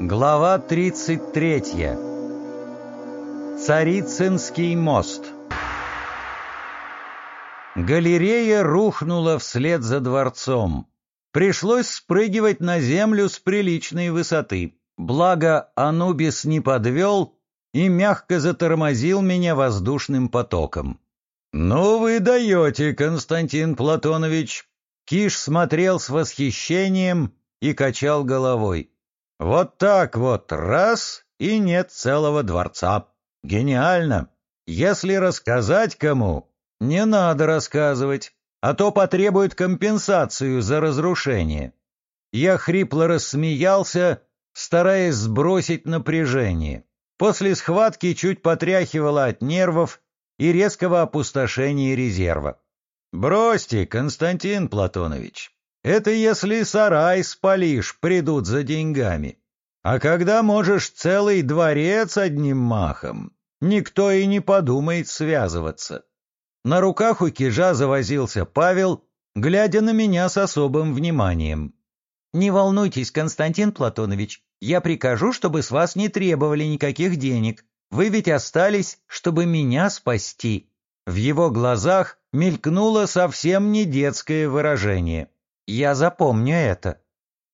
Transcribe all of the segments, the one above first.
Глава 33. Царицынский мост. Галерея рухнула вслед за дворцом. Пришлось спрыгивать на землю с приличной высоты. Благо Анубис не подвел и мягко затормозил меня воздушным потоком. «Ну вы даете, Константин Платонович!» Киш смотрел с восхищением и качал головой. Вот так вот, раз, и нет целого дворца. Гениально. Если рассказать кому, не надо рассказывать, а то потребует компенсацию за разрушение. Я хрипло рассмеялся, стараясь сбросить напряжение. После схватки чуть потряхивало от нервов и резкого опустошения резерва. «Бросьте, Константин Платонович, это если сарай спалишь, придут за деньгами. А когда можешь целый дворец одним махом, никто и не подумает связываться. На руках у кижа завозился Павел, глядя на меня с особым вниманием. «Не волнуйтесь, Константин Платонович, я прикажу, чтобы с вас не требовали никаких денег. Вы ведь остались, чтобы меня спасти». В его глазах мелькнуло совсем не детское выражение. Я запомню это».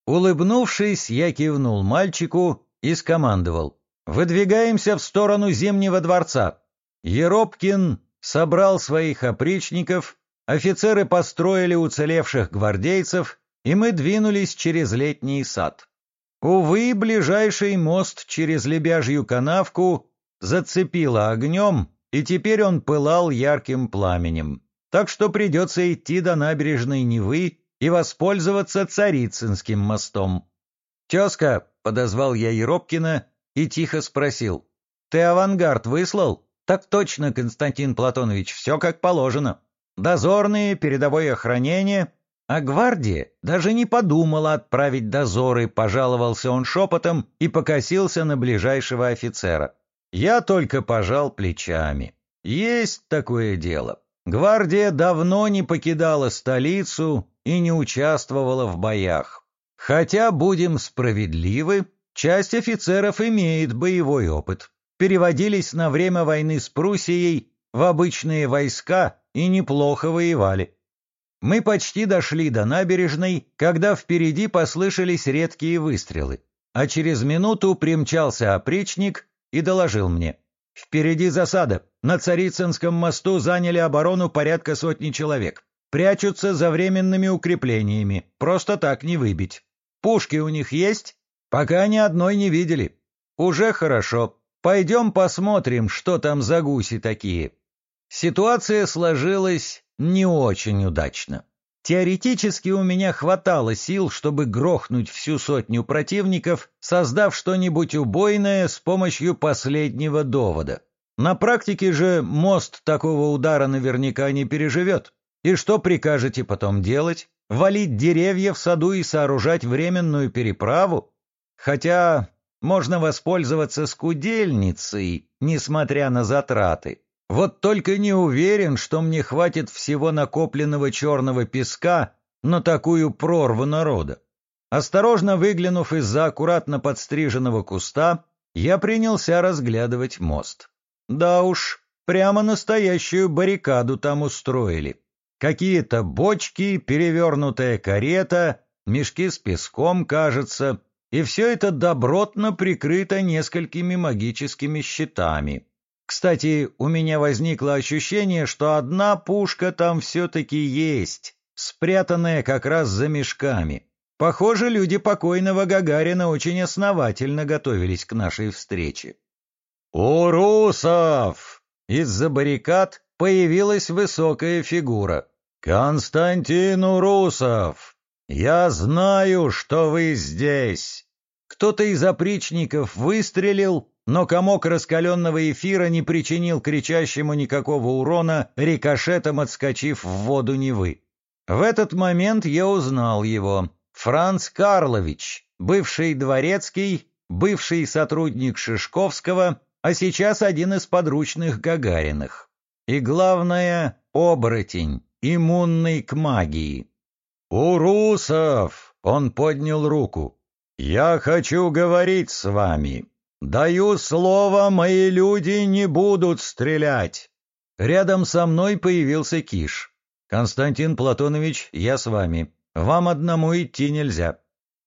Улыбнувшись, я кивнул мальчику и скомандовал. «Выдвигаемся в сторону Зимнего дворца». Еропкин собрал своих опричников, офицеры построили уцелевших гвардейцев, и мы двинулись через летний сад. Увы, ближайший мост через Лебяжью канавку зацепило огнем, и теперь он пылал ярким пламенем. Так что придется идти до набережной Невы и воспользоваться Царицынским мостом. «Тезка», — подозвал я Еропкина и тихо спросил, «ты авангард выслал?» «Так точно, Константин Платонович, все как положено. Дозорные, передовое охранение, а гвардия даже не подумала отправить дозоры, пожаловался он шепотом и покосился на ближайшего офицера. Я только пожал плечами. Есть такое дело. Гвардия давно не покидала столицу и не участвовала в боях. Хотя, будем справедливы, часть офицеров имеет боевой опыт. Переводились на время войны с Пруссией в обычные войска и неплохо воевали. Мы почти дошли до набережной, когда впереди послышались редкие выстрелы, а через минуту примчался опричник и доложил мне. Впереди засада. На Царицынском мосту заняли оборону порядка сотни человек. Прячутся за временными укреплениями. Просто так не выбить. Пушки у них есть? Пока ни одной не видели. Уже хорошо. Пойдем посмотрим, что там за гуси такие. Ситуация сложилась не очень удачно. Теоретически у меня хватало сил, чтобы грохнуть всю сотню противников, создав что-нибудь убойное с помощью последнего довода. На практике же мост такого удара наверняка не переживет. И что прикажете потом делать? Валить деревья в саду и сооружать временную переправу? Хотя можно воспользоваться скудельницей, несмотря на затраты. Вот только не уверен, что мне хватит всего накопленного черного песка на такую прорву народа. Осторожно выглянув из-за аккуратно подстриженного куста, я принялся разглядывать мост. Да уж, прямо настоящую баррикаду там устроили. Какие-то бочки, перевернутая карета, мешки с песком, кажется, и все это добротно прикрыто несколькими магическими щитами. Кстати, у меня возникло ощущение, что одна пушка там все-таки есть, спрятанная как раз за мешками. Похоже, люди покойного Гагарина очень основательно готовились к нашей встрече. «Урусов!» Из-за баррикад появилась высокая фигура. «Константин Урусов! Я знаю, что вы здесь!» Кто-то из опричников выстрелил, но комок раскаленного эфира не причинил кричащему никакого урона, рикошетом отскочив в воду Невы. В этот момент я узнал его. Франц Карлович, бывший дворецкий, бывший сотрудник Шишковского, а сейчас один из подручных Гагариных. И главное — оборотень, иммунный к магии. «У русов!» — он поднял руку. «Я хочу говорить с вами. Даю слово, мои люди не будут стрелять». Рядом со мной появился Киш. «Константин Платонович, я с вами. Вам одному идти нельзя».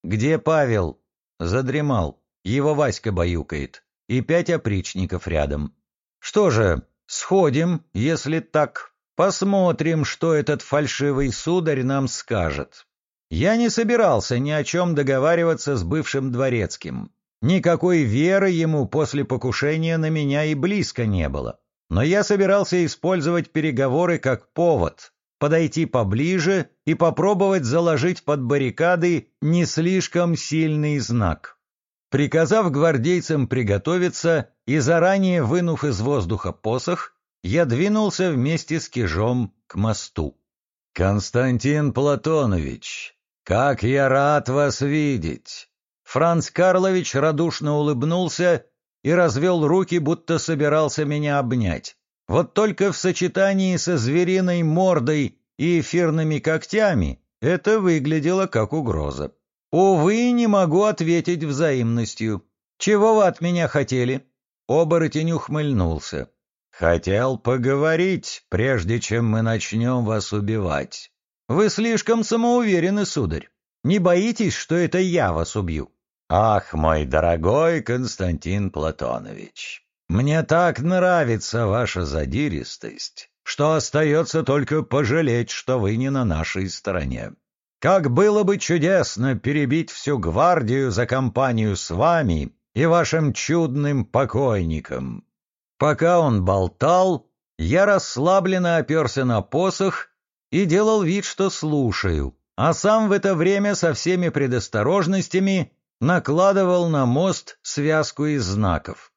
«Где Павел?» Задремал. Его Васька баюкает. И пять опричников рядом. «Что же, сходим, если так. Посмотрим, что этот фальшивый сударь нам скажет». Я не собирался ни о чем договариваться с бывшим дворецким. Никакой веры ему после покушения на меня и близко не было. Но я собирался использовать переговоры как повод, подойти поближе и попробовать заложить под баррикады не слишком сильный знак. Приказав гвардейцам приготовиться и заранее вынув из воздуха посох, я двинулся вместе с Кижом к мосту. «Константин Платонович, как я рад вас видеть!» Франц Карлович радушно улыбнулся и развел руки, будто собирался меня обнять. Вот только в сочетании со звериной мордой и эфирными когтями это выглядело как угроза. Увы, не могу ответить взаимностью. Чего вы от меня хотели? Оборотень ухмыльнулся. Хотел поговорить, прежде чем мы начнем вас убивать. Вы слишком самоуверены, сударь. Не боитесь, что это я вас убью? Ах, мой дорогой Константин Платонович, мне так нравится ваша задиристость, что остается только пожалеть, что вы не на нашей стороне. Как было бы чудесно перебить всю гвардию за компанию с вами и вашим чудным покойником. Пока он болтал, я расслабленно оперся на посох и делал вид, что слушаю, а сам в это время со всеми предосторожностями накладывал на мост связку из знаков.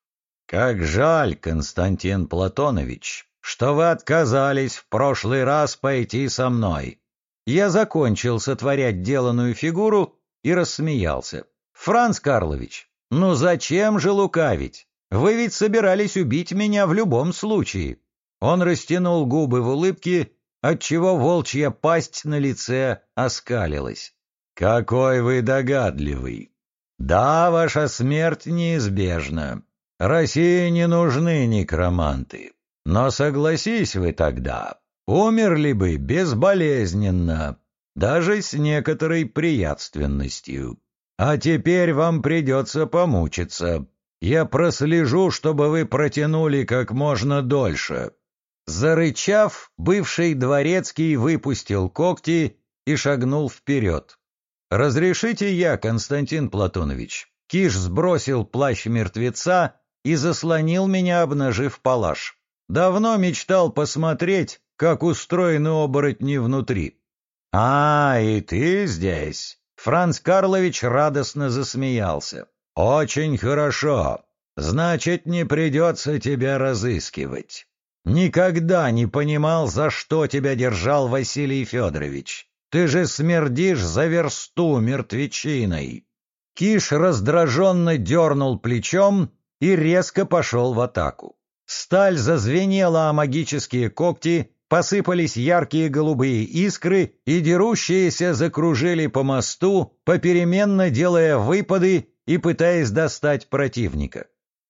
«Как жаль, Константин Платонович, что вы отказались в прошлый раз пойти со мной». Я закончил сотворять деланную фигуру и рассмеялся. «Франц Карлович, ну зачем же лукавить? Вы ведь собирались убить меня в любом случае». Он растянул губы в улыбке, отчего волчья пасть на лице оскалилась. «Какой вы догадливый! Да, ваша смерть неизбежна. России не нужны некроманты. Но согласись вы тогда, умерли бы безболезненно, даже с некоторой приятственностью. А теперь вам придется помучиться. Я прослежу, чтобы вы протянули как можно дольше». Зарычав, бывший дворецкий выпустил когти и шагнул вперед. «Разрешите я, Константин Платонович?» Киш сбросил плащ мертвеца и заслонил меня, обнажив палаш. Давно мечтал посмотреть, как устроены оборотни внутри. «А, и ты здесь?» Франц Карлович радостно засмеялся. «Очень хорошо. Значит, не придется тебя разыскивать. Никогда не понимал, за что тебя держал Василий Федорович. Ты же смердишь за версту мертвечиной!» Киш раздраженно дернул плечом и резко пошел в атаку. Сталь зазвенела о магические когти, посыпались яркие голубые искры, и дерущиеся закружили по мосту, попеременно делая выпады и пытаясь достать противника.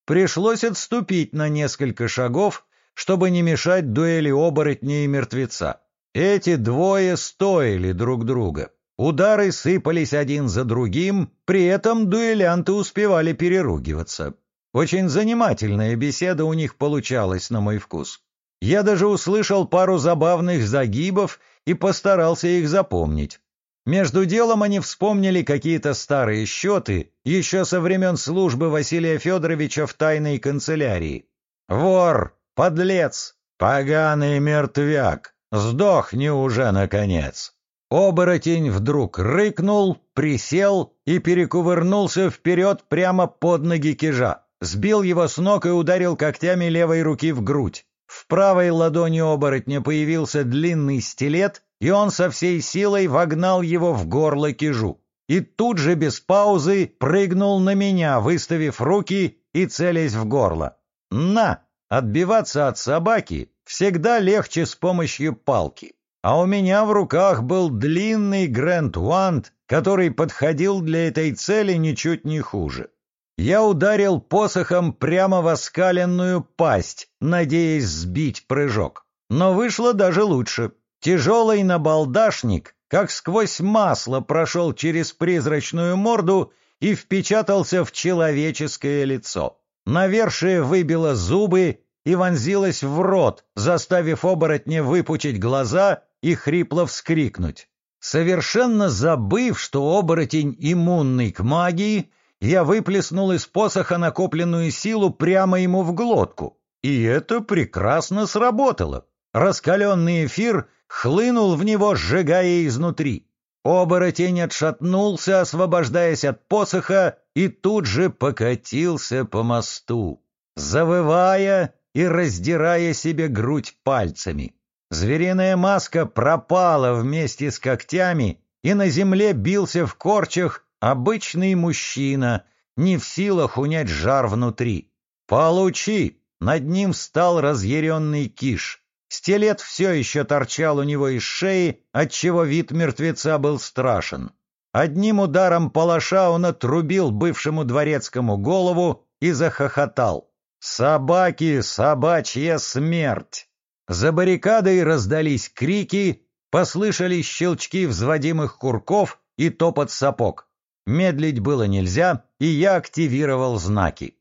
Пришлось отступить на несколько шагов, чтобы не мешать дуэли оборотня и мертвеца. Эти двое стоили друг друга. Удары сыпались один за другим, при этом дуэлянты успевали переругиваться. Очень занимательная беседа у них получалась, на мой вкус. Я даже услышал пару забавных загибов и постарался их запомнить. Между делом они вспомнили какие-то старые счеты еще со времен службы Василия Федоровича в тайной канцелярии. «Вор! Подлец! Поганый мертвяк! Сдохни уже, наконец!» Оборотень вдруг рыкнул, присел и перекувырнулся вперед прямо под ноги кижа, сбил его с ног и ударил когтями левой руки в грудь. Правой ладони оборотня появился длинный стилет, и он со всей силой вогнал его в горло кижу. И тут же без паузы прыгнул на меня, выставив руки и целясь в горло. «На!» Отбиваться от собаки всегда легче с помощью палки. А у меня в руках был длинный Грэнд Уант который подходил для этой цели ничуть не хуже. Я ударил посохом прямо в оскаленную пасть, надеясь сбить прыжок. Но вышло даже лучше. Тяжелый набалдашник, как сквозь масло, прошел через призрачную морду и впечатался в человеческое лицо. Навершие выбило зубы и вонзилось в рот, заставив оборотня выпучить глаза и хрипло вскрикнуть. Совершенно забыв, что оборотень иммунный к магии, я выплеснул из посоха накопленную силу прямо ему в глотку. И это прекрасно сработало. Раскаленный эфир хлынул в него, сжигая изнутри. Оборотень отшатнулся, освобождаясь от посоха, и тут же покатился по мосту, завывая и раздирая себе грудь пальцами. Звериная маска пропала вместе с когтями, и на земле бился в корчах обычный мужчина, не в силах унять жар внутри. «Получи!» Над ним встал разъяренный киш. Стилет все еще торчал у него из шеи, отчего вид мертвеца был страшен. Одним ударом палаша он отрубил бывшему дворецкому голову и захохотал. «Собаки, собачья смерть!» За баррикадой раздались крики, послышались щелчки взводимых курков и топот сапог. Медлить было нельзя, и я активировал знаки.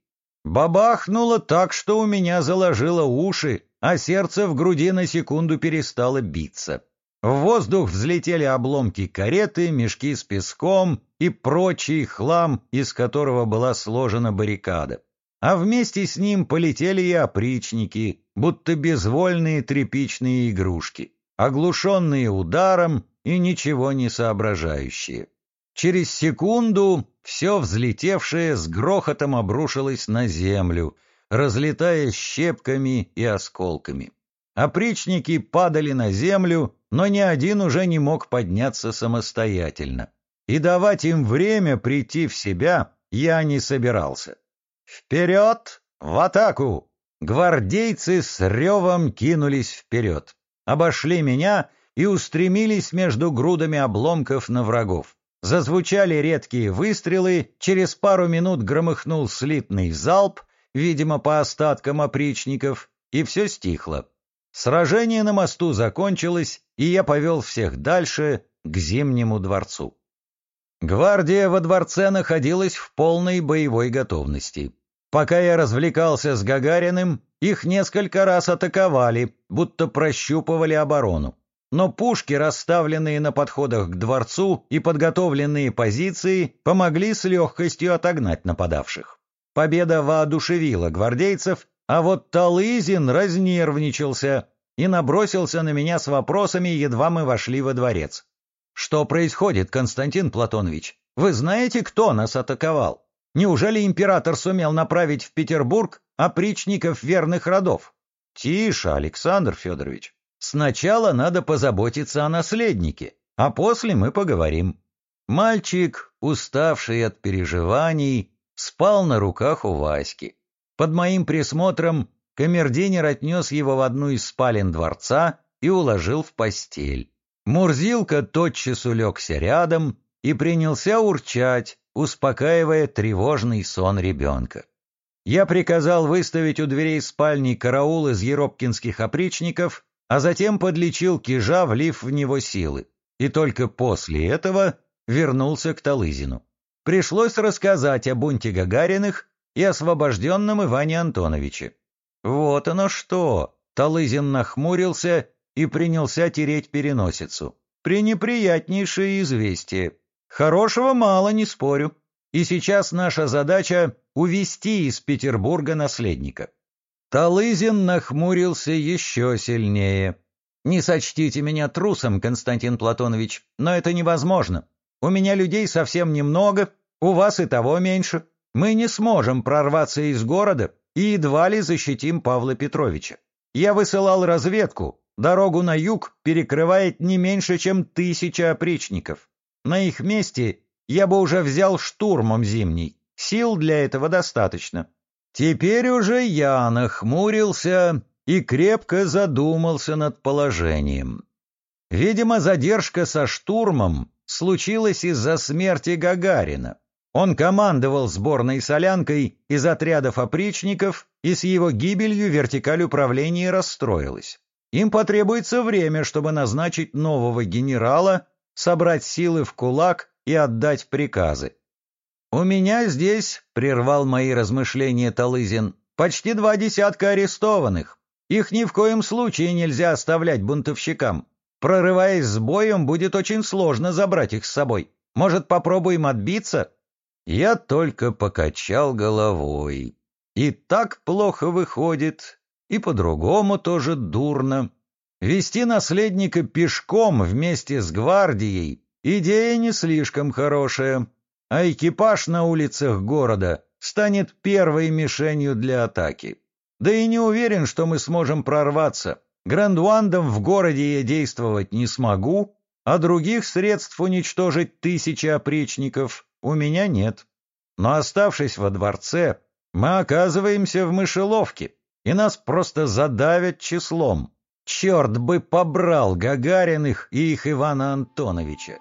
Бабахнуло так, что у меня заложило уши, а сердце в груди на секунду перестало биться. В воздух взлетели обломки кареты, мешки с песком и прочий хлам, из которого была сложена баррикада. А вместе с ним полетели и опричники, будто безвольные тряпичные игрушки, оглушенные ударом и ничего не соображающие. Через секунду все взлетевшее с грохотом обрушилось на землю, разлетаясь щепками и осколками. Опричники падали на землю, но ни один уже не мог подняться самостоятельно. И давать им время прийти в себя я не собирался. «Вперед! В атаку!» Гвардейцы с ревом кинулись вперед, обошли меня и устремились между грудами обломков на врагов. Зазвучали редкие выстрелы, через пару минут громыхнул слитный залп, видимо, по остаткам опричников, и все стихло. Сражение на мосту закончилось, и я повел всех дальше, к Зимнему дворцу. Гвардия во дворце находилась в полной боевой готовности. Пока я развлекался с Гагариным, их несколько раз атаковали, будто прощупывали оборону но пушки, расставленные на подходах к дворцу и подготовленные позиции, помогли с легкостью отогнать нападавших. Победа воодушевила гвардейцев, а вот Талызин разнервничался и набросился на меня с вопросами, едва мы вошли во дворец. «Что происходит, Константин Платонович? Вы знаете, кто нас атаковал? Неужели император сумел направить в Петербург опричников верных родов?» «Тише, Александр Федорович. Сначала надо позаботиться о наследнике, а после мы поговорим. Мальчик, уставший от переживаний, спал на руках у Васьки. Под моим присмотром камердинер отнес его в одну из спален дворца и уложил в постель. Мурзилка тотчас улегся рядом и принялся урчать, успокаивая тревожный сон ребенка. Я приказал выставить у дверей спальни караул из еропкинских опричников а затем подлечил Кижа, влив в него силы, и только после этого вернулся к Талызину. Пришлось рассказать о бунте Гагариных и освобожденном Иване Антоновиче. Вот оно что! Талызин нахмурился и принялся тереть переносицу. Пренеприятнейшее известие. Хорошего мало, не спорю. И сейчас наша задача — увести из Петербурга наследника. Талызин нахмурился еще сильнее. «Не сочтите меня трусом, Константин Платонович, но это невозможно. У меня людей совсем немного, у вас и того меньше. Мы не сможем прорваться из города и едва ли защитим Павла Петровича. Я высылал разведку, дорогу на юг перекрывает не меньше, чем тысяча опричников. На их месте я бы уже взял штурмом зимний, сил для этого достаточно. Теперь уже я нахмурился и крепко задумался над положением. Видимо, задержка со штурмом случилось из-за смерти Гагарина. Он командовал сборной солянкой из отрядов опричников, и с его гибелью вертикаль управления расстроилась. Им потребуется время, чтобы назначить нового генерала, собрать силы в кулак и отдать приказы. «У меня здесь», — прервал мои размышления Талызин, — «почти два десятка арестованных. Их ни в коем случае нельзя оставлять бунтовщикам. Прорываясь с боем, будет очень сложно забрать их с собой. Может, попробуем отбиться?» Я только покачал головой. И так плохо выходит, и по-другому тоже дурно. Вести наследника пешком вместе с гвардией — идея не слишком хорошая, а экипаж на улицах города станет первой мишенью для атаки. Да и не уверен, что мы сможем прорваться. Грандуандом в городе я действовать не смогу, а других средств уничтожить тысячи опричников у меня нет. Но оставшись во дворце, мы оказываемся в мышеловке, и нас просто задавят числом. Черт бы побрал Гагариных и их Ивана Антоновича!